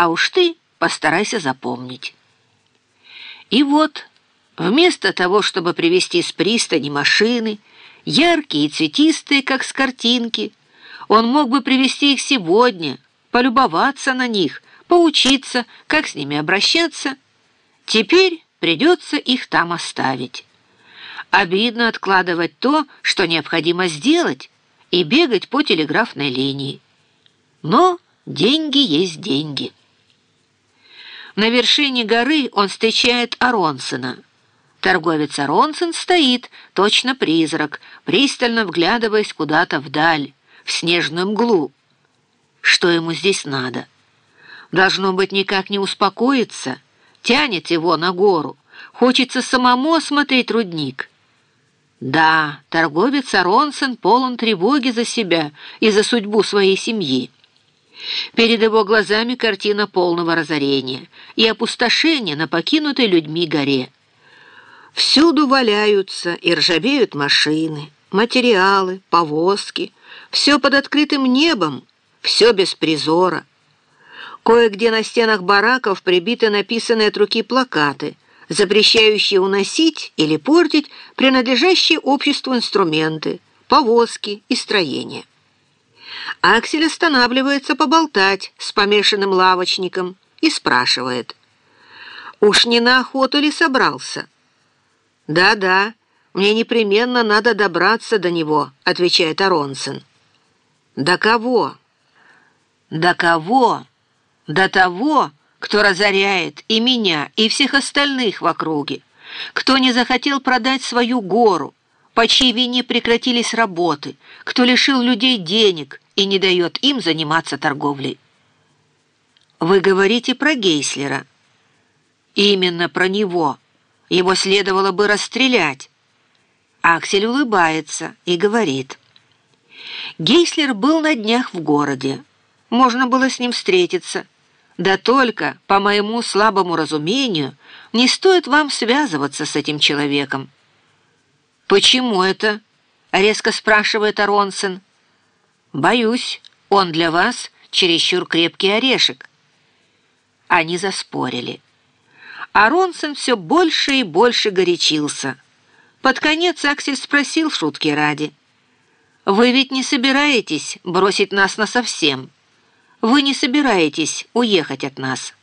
а уж ты постарайся запомнить. И вот, вместо того, чтобы привезти с пристани машины, яркие и цветистые, как с картинки, он мог бы привезти их сегодня, полюбоваться на них, поучиться, как с ними обращаться. Теперь придется их там оставить. Обидно откладывать то, что необходимо сделать, и бегать по телеграфной линии. Но деньги есть деньги. На вершине горы он встречает Аронсона. Торговец Аронсон стоит, точно призрак, пристально вглядываясь куда-то вдаль, в снежную мглу. Что ему здесь надо? Должно быть, никак не успокоиться, тянет его на гору. Хочется самому осмотреть рудник. Да, торговец Аронсон полон тревоги за себя и за судьбу своей семьи. Перед его глазами картина полного разорения и опустошения на покинутой людьми горе. Всюду валяются и ржавеют машины, материалы, повозки, все под открытым небом, все без призора. Кое-где на стенах бараков прибиты написанные от руки плакаты, запрещающие уносить или портить принадлежащие обществу инструменты, повозки и строения. Аксель останавливается поболтать с помешанным лавочником и спрашивает. «Уж не на охоту ли собрался?» «Да-да, мне непременно надо добраться до него», — отвечает Аронсон. «До кого?» «До кого? До того, кто разоряет и меня, и всех остальных в округе, кто не захотел продать свою гору, по чьей вине прекратились работы, кто лишил людей денег и не дает им заниматься торговлей. Вы говорите про Гейслера. Именно про него. Его следовало бы расстрелять. Аксель улыбается и говорит. Гейслер был на днях в городе. Можно было с ним встретиться. Да только, по моему слабому разумению, не стоит вам связываться с этим человеком. «Почему это?» — резко спрашивает Аронсен. «Боюсь, он для вас чересчур крепкий орешек». Они заспорили. Аронсен все больше и больше горячился. Под конец Аксель спросил шутки ради. «Вы ведь не собираетесь бросить нас насовсем? Вы не собираетесь уехать от нас?»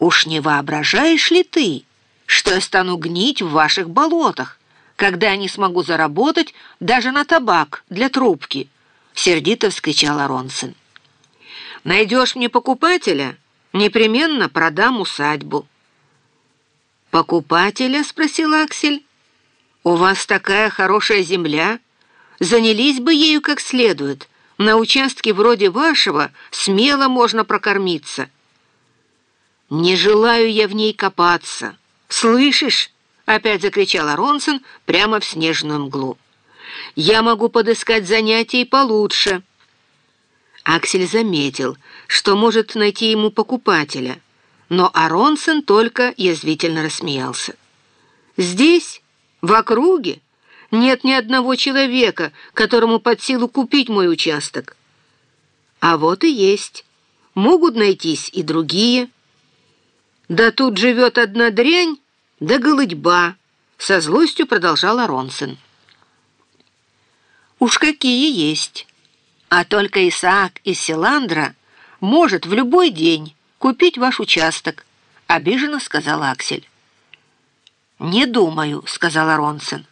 «Уж не воображаешь ли ты, что я стану гнить в ваших болотах, когда я не смогу заработать даже на табак для трубки?» Сердито вскричал Аронсон. «Найдешь мне покупателя, непременно продам усадьбу». «Покупателя?» — спросил Аксель. «У вас такая хорошая земля. Занялись бы ею как следует. На участке вроде вашего смело можно прокормиться». «Не желаю я в ней копаться. Слышишь?» — опять закричал Аронсон прямо в снежную мглу. Я могу подыскать занятий получше». Аксель заметил, что может найти ему покупателя, но Аронсен только язвительно рассмеялся. «Здесь, в округе, нет ни одного человека, которому под силу купить мой участок. А вот и есть. Могут найтись и другие. Да тут живет одна дрянь, да голыдьба», — со злостью продолжал Аронсен. Уж какие есть. А только Исаак из Селандра может в любой день купить ваш участок, обиженно сказал Аксель. «Не думаю», — сказал Ронсен.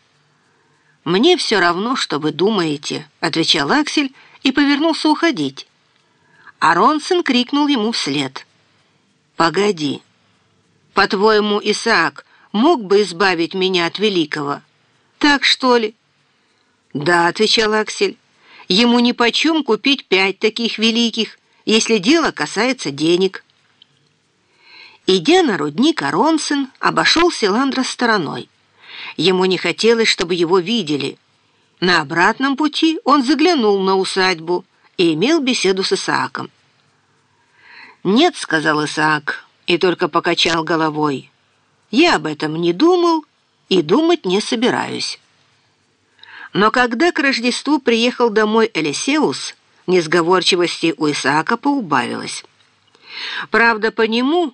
«Мне все равно, что вы думаете», — отвечал Аксель и повернулся уходить. А Ронсен крикнул ему вслед. «Погоди. По-твоему, Исаак мог бы избавить меня от великого? Так что ли?» «Да», — отвечал Аксель, — «ему нипочем купить пять таких великих, если дело касается денег». Идя на рудник, Аронсен обошел Селандра стороной. Ему не хотелось, чтобы его видели. На обратном пути он заглянул на усадьбу и имел беседу с Исааком. «Нет», — сказал Исаак, и только покачал головой. «Я об этом не думал и думать не собираюсь». Но когда к Рождеству приехал домой Элисеус, несговорчивости у Исаака поубавилось. Правда, по нему